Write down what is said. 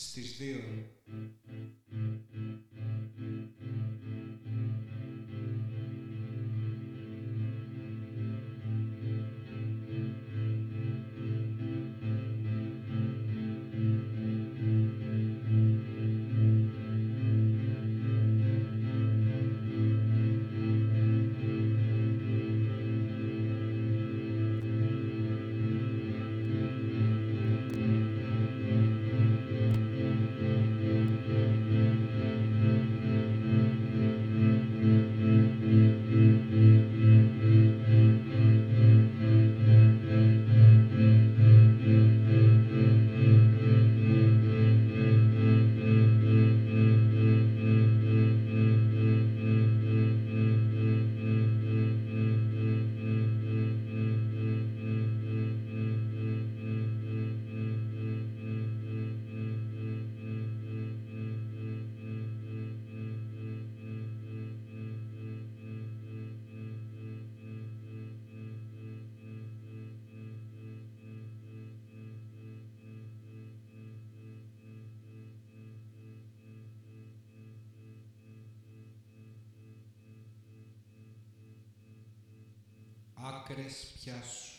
Сэтгэлдээ άκρες πιάσου.